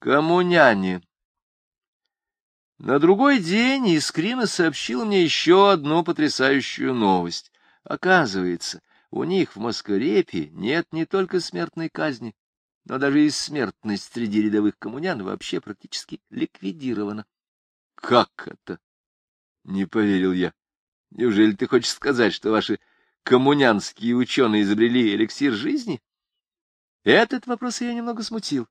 Коммуняне. На другой день Искрина сообщила мне еще одну потрясающую новость. Оказывается, у них в Москорепе нет не только смертной казни, но даже и смертность среди рядовых коммунян вообще практически ликвидирована. — Как это? — не поверил я. — Неужели ты хочешь сказать, что ваши коммунянские ученые изобрели эликсир жизни? Этот вопрос ее немного смутил.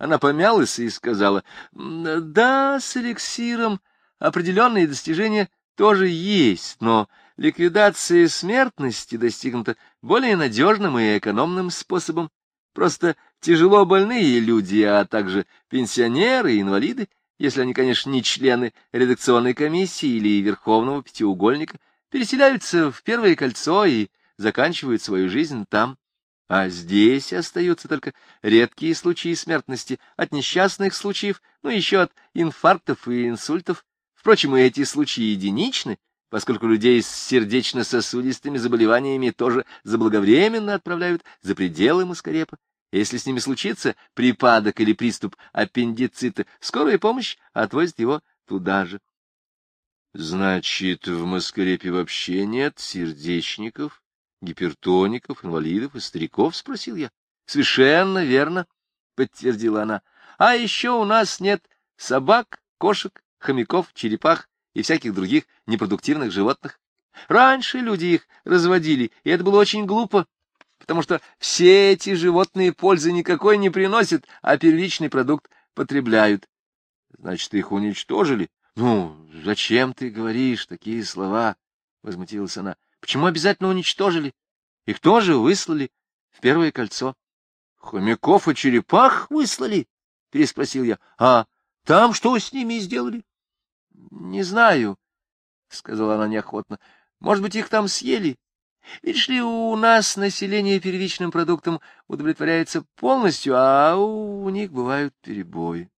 Она помялась и сказала, да, с эликсиром определенные достижения тоже есть, но ликвидация смертности достигнута более надежным и экономным способом. Просто тяжело больные люди, а также пенсионеры и инвалиды, если они, конечно, не члены редакционной комиссии или Верховного Пятиугольника, переселяются в Первое кольцо и заканчивают свою жизнь там. А здесь остаются только редкие случаи смертности от несчастных случаев, ну, еще от инфарктов и инсультов. Впрочем, и эти случаи единичны, поскольку людей с сердечно-сосудистыми заболеваниями тоже заблаговременно отправляют за пределы Маскарепа. Если с ними случится припадок или приступ аппендицита, скорая помощь отвозит его туда же. — Значит, в Маскарепе вообще нет сердечников? Гипертоников, инвалидов и стариков? — спросил я. — Совершенно верно, — подтвердила она. — А еще у нас нет собак, кошек, хомяков, черепах и всяких других непродуктивных животных. Раньше люди их разводили, и это было очень глупо, потому что все эти животные пользы никакой не приносят, а первичный продукт потребляют. — Значит, их уничтожили? — Ну, зачем ты говоришь такие слова? — возмутилась она. Почему обязательно уничтожили? Их тоже выслали в Первое кольцо. — Хомяков и черепах выслали? — переспросил я. — А там что с ними сделали? — Не знаю, — сказала она неохотно. — Может быть, их там съели? Видишь ли, у нас население первичным продуктом удовлетворяется полностью, а у них бывают перебои.